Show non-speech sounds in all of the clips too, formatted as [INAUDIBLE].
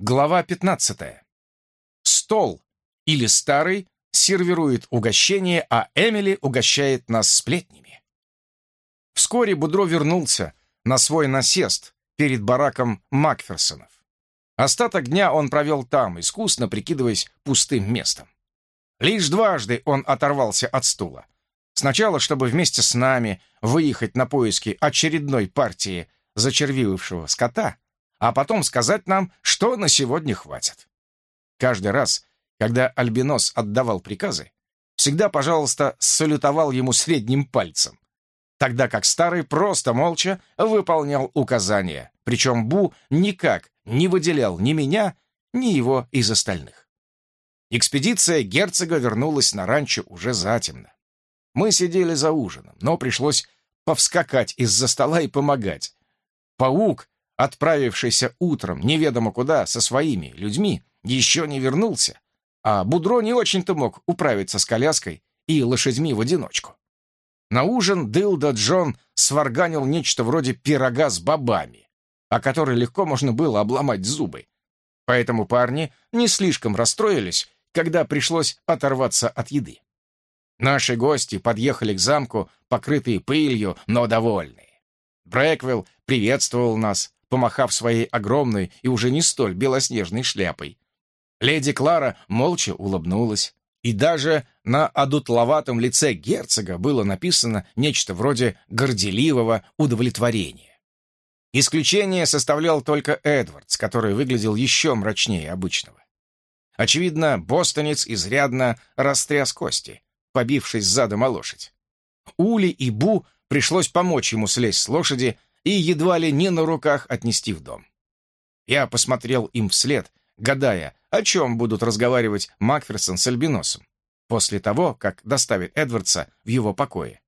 Глава 15. Стол или старый сервирует угощение, а Эмили угощает нас сплетнями. Вскоре Будро вернулся на свой насест перед бараком Макферсонов. Остаток дня он провел там, искусно прикидываясь пустым местом. Лишь дважды он оторвался от стула. Сначала, чтобы вместе с нами выехать на поиски очередной партии зачервившего скота — а потом сказать нам, что на сегодня хватит. Каждый раз, когда Альбинос отдавал приказы, всегда, пожалуйста, салютовал ему средним пальцем, тогда как старый просто молча выполнял указания, причем Бу никак не выделял ни меня, ни его из остальных. Экспедиция герцога вернулась на ранчо уже затемно. Мы сидели за ужином, но пришлось повскакать из-за стола и помогать. Паук отправившийся утром неведомо куда со своими людьми, еще не вернулся, а Будро не очень-то мог управиться с коляской и лошадьми в одиночку. На ужин Дылда Джон сварганил нечто вроде пирога с бобами, о которой легко можно было обломать зубы. Поэтому парни не слишком расстроились, когда пришлось оторваться от еды. Наши гости подъехали к замку, покрытые пылью, но довольные. Брэквилл приветствовал нас, помахав своей огромной и уже не столь белоснежной шляпой. Леди Клара молча улыбнулась, и даже на одутловатом лице герцога было написано нечто вроде горделивого удовлетворения. Исключение составлял только Эдвардс, который выглядел еще мрачнее обычного. Очевидно, бостонец изрядно растряс кости, побившись задом о лошадь. Ули и Бу пришлось помочь ему слезть с лошади и едва ли не на руках отнести в дом. Я посмотрел им вслед, гадая, о чем будут разговаривать Макферсон с Альбиносом, после того, как доставит Эдвардса в его покое.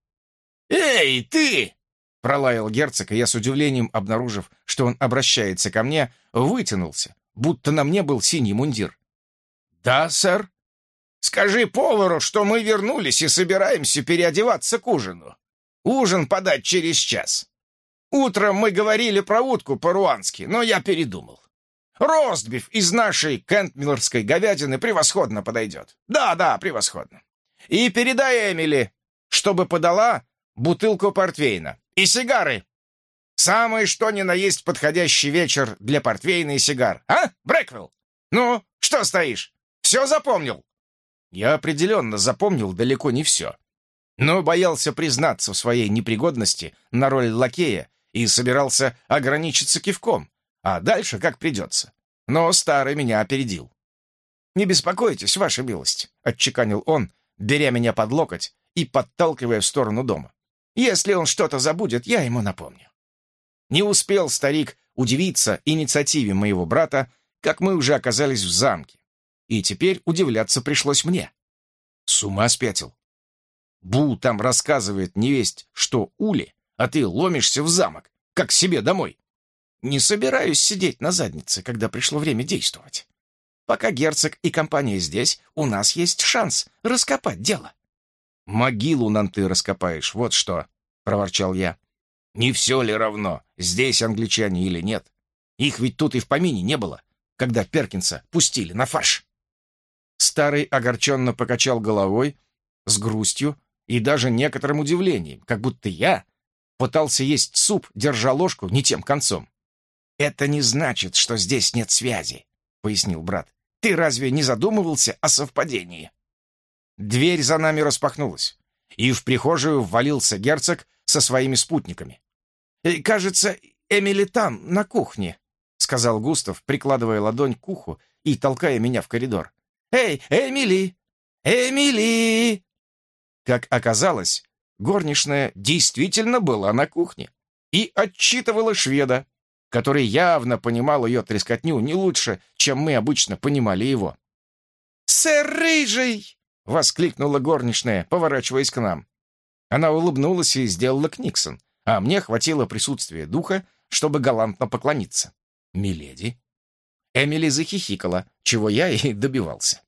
«Эй, ты!» — пролаял герцог, и я с удивлением, обнаружив, что он обращается ко мне, вытянулся, будто на мне был синий мундир. «Да, сэр. Скажи повару, что мы вернулись и собираемся переодеваться к ужину. Ужин подать через час. Утром мы говорили про утку по-руански, но я передумал. Ростбиф из нашей кентмиллерской говядины превосходно подойдет. Да-да, превосходно. И передай Эмили, чтобы подала бутылку портвейна и сигары. Самый что ни на есть подходящий вечер для портвейна и сигар. А, Брэквилл? Ну, что стоишь? Все запомнил? Я определенно запомнил далеко не все, но боялся признаться в своей непригодности на роль лакея и собирался ограничиться кивком, а дальше как придется. Но старый меня опередил. «Не беспокойтесь, ваша милость», — отчеканил он, беря меня под локоть и подталкивая в сторону дома. «Если он что-то забудет, я ему напомню». Не успел старик удивиться инициативе моего брата, как мы уже оказались в замке. И теперь удивляться пришлось мне. С ума спятил. Бу там рассказывает невесть, что Ули а ты ломишься в замок, как себе домой. Не собираюсь сидеть на заднице, когда пришло время действовать. Пока герцог и компания здесь, у нас есть шанс раскопать дело. «Могилу нам ты раскопаешь, вот что», — проворчал я. «Не все ли равно, здесь англичане или нет? Их ведь тут и в помине не было, когда Перкинса пустили на фарш». Старый огорченно покачал головой, с грустью и даже некоторым удивлением, как будто я Пытался есть суп, держа ложку не тем концом. «Это не значит, что здесь нет связи», — пояснил брат. «Ты разве не задумывался о совпадении?» Дверь за нами распахнулась, и в прихожую ввалился герцог со своими спутниками. «Э, «Кажется, Эмили там, на кухне», — сказал Густав, прикладывая ладонь к уху и толкая меня в коридор. «Эй, Эмили! Эмили!» Как оказалось, горничная действительно была на кухне и отчитывала шведа, который явно понимал ее трескотню не лучше, чем мы обычно понимали его. «Сэр Рыжий!» — воскликнула горничная, поворачиваясь к нам. Она улыбнулась и сделала книксон, а мне хватило присутствия духа, чтобы галантно поклониться. «Миледи?» Эмили захихикала, чего я и добивался.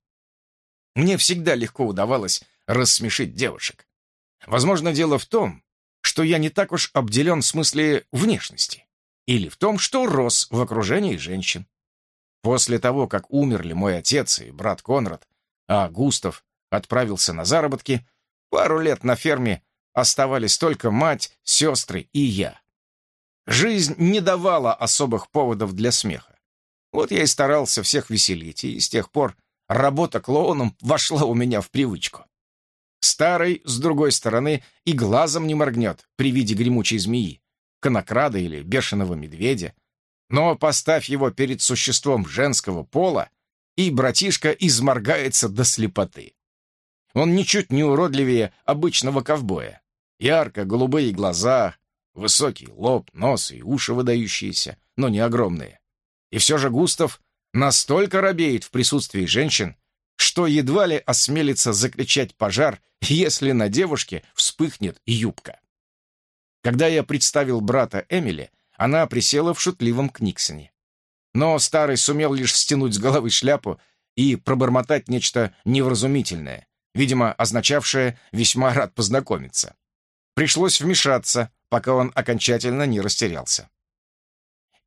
Мне всегда легко удавалось рассмешить девушек. Возможно, дело в том, что я не так уж обделен в смысле внешности, или в том, что рос в окружении женщин. После того, как умерли мой отец и брат Конрад, а Густав отправился на заработки, пару лет на ферме оставались только мать, сестры и я. Жизнь не давала особых поводов для смеха. Вот я и старался всех веселить, и с тех пор работа клоуном вошла у меня в привычку. Старый, с другой стороны, и глазом не моргнет при виде гремучей змеи, конокрада или бешеного медведя. Но поставь его перед существом женского пола, и братишка изморгается до слепоты. Он ничуть не уродливее обычного ковбоя. Ярко-голубые глаза, высокий лоб, нос и уши выдающиеся, но не огромные. И все же Густав настолько робеет в присутствии женщин, что едва ли осмелится закричать пожар, если на девушке вспыхнет юбка. Когда я представил брата Эмили, она присела в шутливом книксоне. Но старый сумел лишь стянуть с головы шляпу и пробормотать нечто невразумительное, видимо, означавшее «весьма рад познакомиться». Пришлось вмешаться, пока он окончательно не растерялся.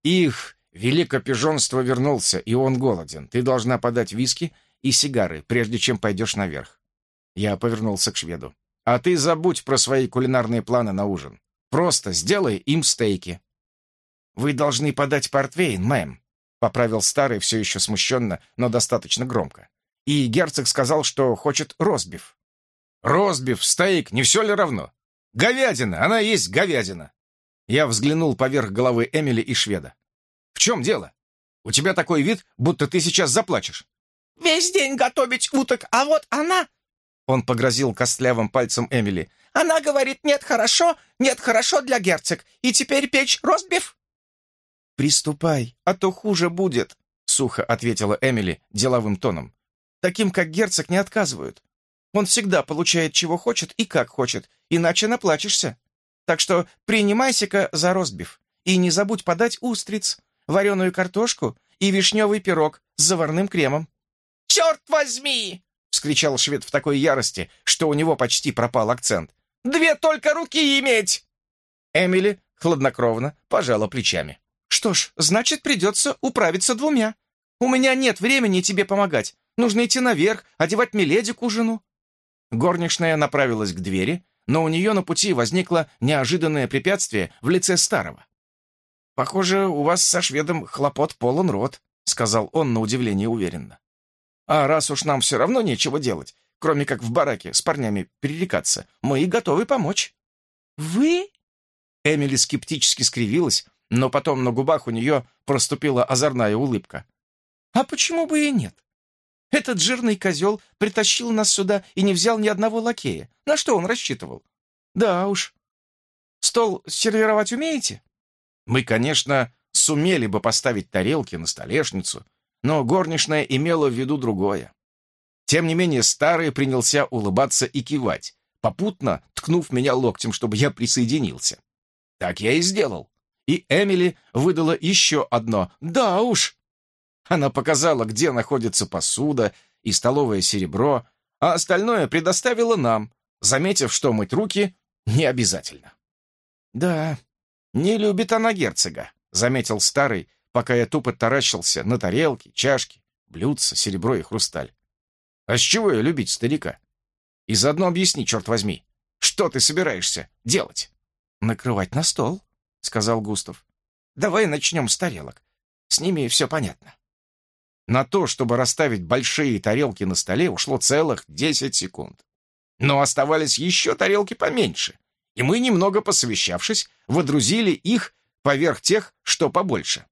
«Их великопижонство вернулся, и он голоден. Ты должна подать виски и сигары, прежде чем пойдешь наверх». Я повернулся к шведу. «А ты забудь про свои кулинарные планы на ужин. Просто сделай им стейки». «Вы должны подать портвейн, мэм», — поправил старый все еще смущенно, но достаточно громко. «И герцог сказал, что хочет ростбиф». «Ростбиф, стейк, не все ли равно? Говядина, она есть говядина!» Я взглянул поверх головы Эмили и шведа. «В чем дело? У тебя такой вид, будто ты сейчас заплачешь». «Весь день готовить уток, а вот она...» Он погрозил костлявым пальцем Эмили. «Она говорит, нет, хорошо, нет, хорошо для герцог, и теперь печь ростбиф?» «Приступай, а то хуже будет», — сухо ответила Эмили деловым тоном. «Таким, как герцог, не отказывают. Он всегда получает, чего хочет и как хочет, иначе наплачешься. Так что принимайся-ка за ростбиф. И не забудь подать устриц, вареную картошку и вишневый пирог с заварным кремом». «Черт возьми!» — вскричал швед в такой ярости, что у него почти пропал акцент. «Две только руки иметь!» Эмили хладнокровно пожала плечами. «Что ж, значит, придется управиться двумя. У меня нет времени тебе помогать. Нужно идти наверх, одевать Миледи к ужину. Горничная направилась к двери, но у нее на пути возникло неожиданное препятствие в лице старого. «Похоже, у вас со шведом хлопот полон рот», — сказал он на удивление уверенно. «А раз уж нам все равно нечего делать, кроме как в бараке с парнями перерекаться, мы и готовы помочь». «Вы?» Эмили скептически скривилась, но потом на губах у нее проступила озорная улыбка. «А почему бы и нет? Этот жирный козел притащил нас сюда и не взял ни одного лакея. На что он рассчитывал? Да уж. Стол сервировать умеете? Мы, конечно, сумели бы поставить тарелки на столешницу, но горничная имела в виду другое. Тем не менее, старый принялся улыбаться и кивать, попутно ткнув меня локтем, чтобы я присоединился. Так я и сделал. И Эмили выдала еще одно «Да уж!» Она показала, где находится посуда и столовое серебро, а остальное предоставила нам, заметив, что мыть руки не обязательно. «Да, не любит она герцога», — заметил старый, пока я тупо таращился на тарелки, чашки, блюдца, серебро и хрусталь. «А с чего я любить старика? И заодно объясни, черт возьми, что ты собираешься делать?» «Накрывать на стол», — сказал Густав. «Давай начнем с тарелок. С ними все понятно». На то, чтобы расставить большие тарелки на столе, ушло целых 10 секунд. Но оставались еще тарелки поменьше, и мы, немного посовещавшись, водрузили их поверх тех, что побольше.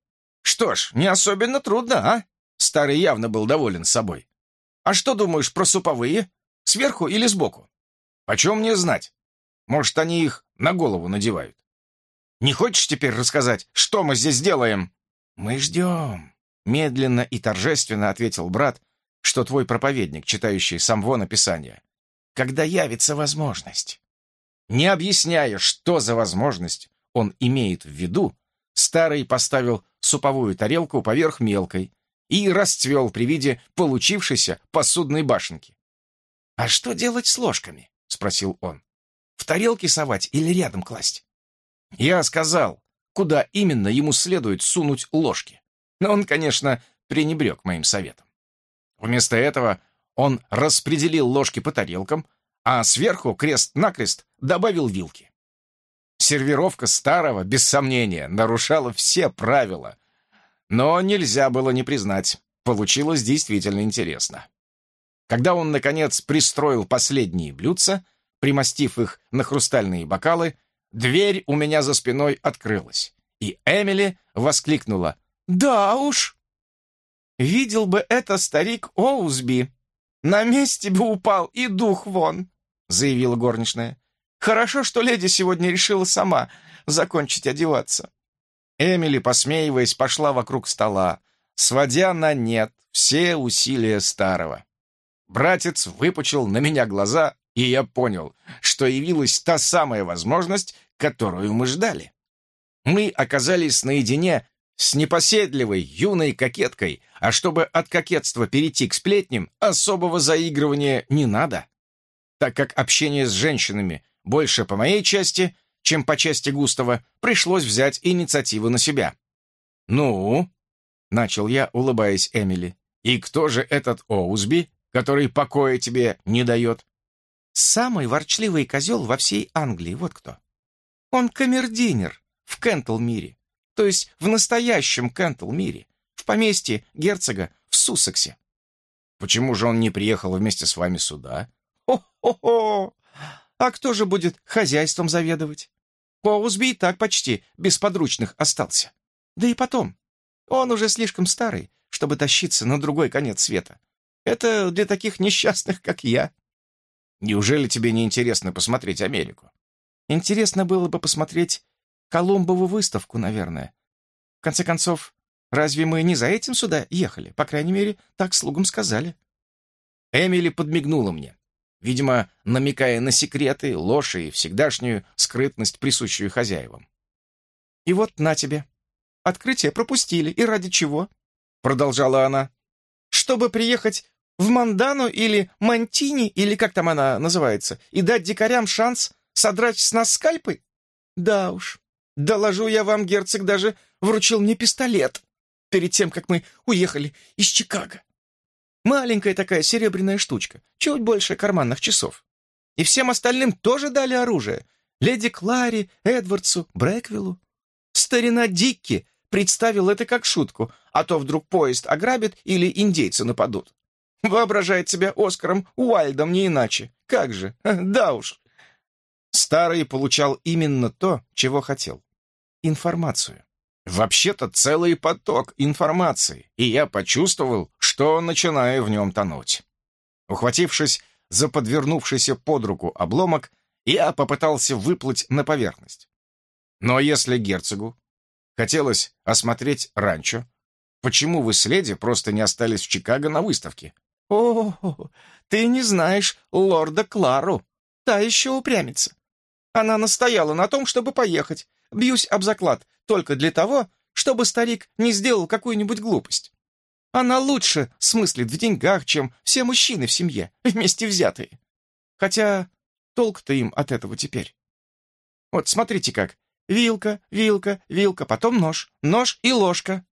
Что ж, не особенно трудно, а? Старый явно был доволен собой. А что думаешь про суповые? Сверху или сбоку? Почем мне знать? Может, они их на голову надевают. Не хочешь теперь рассказать, что мы здесь делаем? Мы ждем. Медленно и торжественно ответил брат, что твой проповедник, читающий сам вон описание. Когда явится возможность. Не объясняя, что за возможность он имеет в виду, старый поставил суповую тарелку поверх мелкой и расцвел при виде получившейся посудной башенки. «А что делать с ложками?» — спросил он. «В тарелке совать или рядом класть?» Я сказал, куда именно ему следует сунуть ложки. Но он, конечно, пренебрег моим советом. Вместо этого он распределил ложки по тарелкам, а сверху крест-накрест добавил вилки. Сервировка старого, без сомнения, нарушала все правила. Но нельзя было не признать, получилось действительно интересно. Когда он, наконец, пристроил последние блюдца, примостив их на хрустальные бокалы, дверь у меня за спиной открылась, и Эмили воскликнула «Да уж!» «Видел бы это старик Оузби! На месте бы упал и дух вон!» — заявила горничная. «Хорошо, что леди сегодня решила сама закончить одеваться». Эмили, посмеиваясь, пошла вокруг стола, сводя на нет все усилия старого. Братец выпучил на меня глаза, и я понял, что явилась та самая возможность, которую мы ждали. Мы оказались наедине с непоседливой юной кокеткой, а чтобы от кокетства перейти к сплетням, особого заигрывания не надо. Так как общение с женщинами больше по моей части, чем по части Густава, пришлось взять инициативу на себя. «Ну?» — начал я, улыбаясь Эмили. «И кто же этот Оузби, который покоя тебе не дает?» «Самый ворчливый козел во всей Англии, вот кто. Он камердинер в Кентл-мире то есть в настоящем Кентл-мире, в поместье герцога в Суссексе. Почему же он не приехал вместе с вами сюда? О-хо-хо! А кто же будет хозяйством заведовать? Коузби и так почти без подручных остался. Да и потом, он уже слишком старый, чтобы тащиться на другой конец света. Это для таких несчастных, как я. Неужели тебе не интересно посмотреть Америку? Интересно было бы посмотреть Колумбову выставку, наверное. В конце концов, разве мы не за этим сюда ехали? По крайней мере, так слугам сказали. Эмили подмигнула мне, видимо, намекая на секреты, ложь и всегдашнюю скрытность, присущую хозяевам. «И вот на тебе. Открытие пропустили. И ради чего?» Продолжала она. «Чтобы приехать в Мандану или Мантини, или как там она называется, и дать дикарям шанс содрать с нас скальпы? Да уж, Доложу я вам, герцог даже вручил мне пистолет перед тем, как мы уехали из Чикаго. Маленькая такая серебряная штучка, чуть больше карманных часов. И всем остальным тоже дали оружие. Леди Клари, Эдвардсу, Брэквиллу. Старина Дикки представил это как шутку, а то вдруг поезд ограбит или индейцы нападут. Воображает себя Оскаром Уайльдом не иначе. Как же, [LAUGHS] да уж. Старый получал именно то, чего хотел. Информацию. Вообще-то целый поток информации, и я почувствовал, что начинаю в нем тонуть. Ухватившись за подвернувшийся под руку обломок, я попытался выплыть на поверхность. Но если герцогу хотелось осмотреть ранчо, почему вы с леди просто не остались в Чикаго на выставке? О, ты не знаешь лорда Клару, та еще упрямится. Она настояла на том, чтобы поехать. Бьюсь об заклад, только для того, чтобы старик не сделал какую-нибудь глупость. Она лучше смыслит в деньгах, чем все мужчины в семье, [LAUGHS] вместе взятые. Хотя толк-то им от этого теперь. Вот смотрите как. Вилка, вилка, вилка, потом нож, нож и ложка.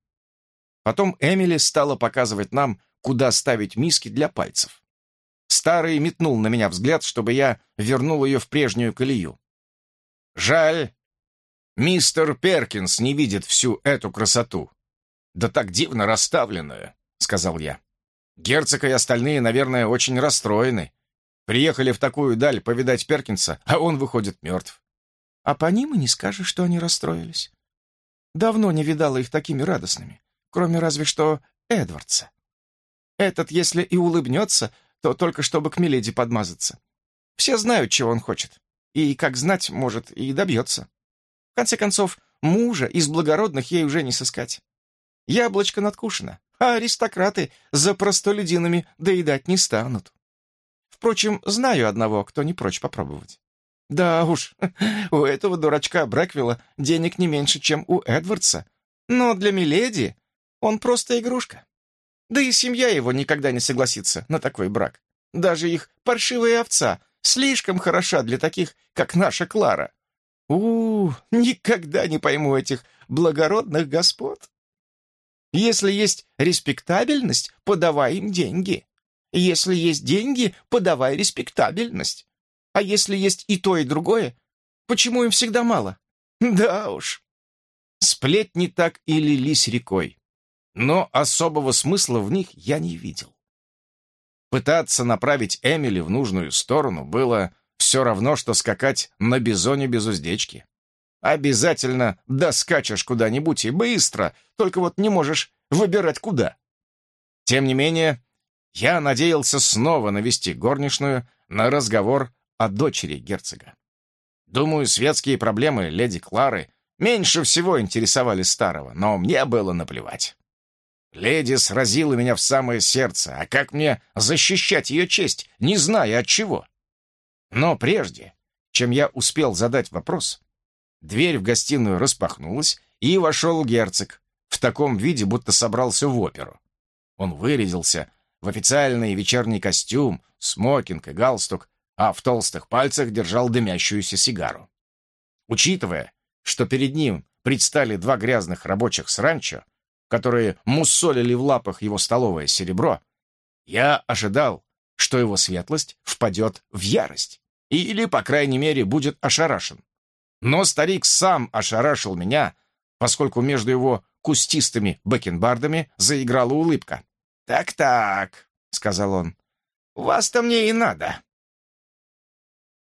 Потом Эмили стала показывать нам, куда ставить миски для пальцев. Старый метнул на меня взгляд, чтобы я вернул ее в прежнюю колею. Жаль, мистер Перкинс не видит всю эту красоту. Да так дивно расставленную, сказал я. Герцог и остальные, наверное, очень расстроены. Приехали в такую даль повидать Перкинса, а он выходит мертв. А по ним и не скажешь, что они расстроились. Давно не видала их такими радостными, кроме разве что Эдвардса. Этот, если и улыбнется, то только чтобы к Миледи подмазаться. Все знают, чего он хочет. И, как знать, может, и добьется. В конце концов, мужа из благородных ей уже не сыскать. Яблочко надкушено, а аристократы за простолюдинами доедать не станут. Впрочем, знаю одного, кто не прочь попробовать. Да уж, [LAUGHS] у этого дурачка Брэквилла денег не меньше, чем у Эдвардса. Но для Миледи он просто игрушка. Да и семья его никогда не согласится на такой брак. Даже их паршивая овца Слишком хороша для таких, как наша Клара. У, никогда не пойму этих благородных господ. Если есть респектабельность, подавай им деньги. Если есть деньги, подавай респектабельность. А если есть и то, и другое, почему им всегда мало? Да уж. Сплетни так и лились рекой, но особого смысла в них я не видел. Пытаться направить Эмили в нужную сторону было все равно, что скакать на бизоне без уздечки. Обязательно доскачешь куда-нибудь и быстро, только вот не можешь выбирать куда. Тем не менее, я надеялся снова навести горничную на разговор о дочери герцога. Думаю, светские проблемы леди Клары меньше всего интересовали старого, но мне было наплевать. Леди сразила меня в самое сердце, а как мне защищать ее честь, не зная от чего? Но прежде, чем я успел задать вопрос, Дверь в гостиную распахнулась, и вошел герцог, в таком виде, будто собрался в оперу. Он вырядился в официальный вечерний костюм, смокинг и галстук, а в толстых пальцах держал дымящуюся сигару. Учитывая, что перед ним предстали два грязных рабочих с ранчо, которые муссолили в лапах его столовое серебро, я ожидал, что его светлость впадет в ярость или, по крайней мере, будет ошарашен. Но старик сам ошарашил меня, поскольку между его кустистыми бакенбардами заиграла улыбка. «Так-так», — сказал он, — «вас-то мне и надо.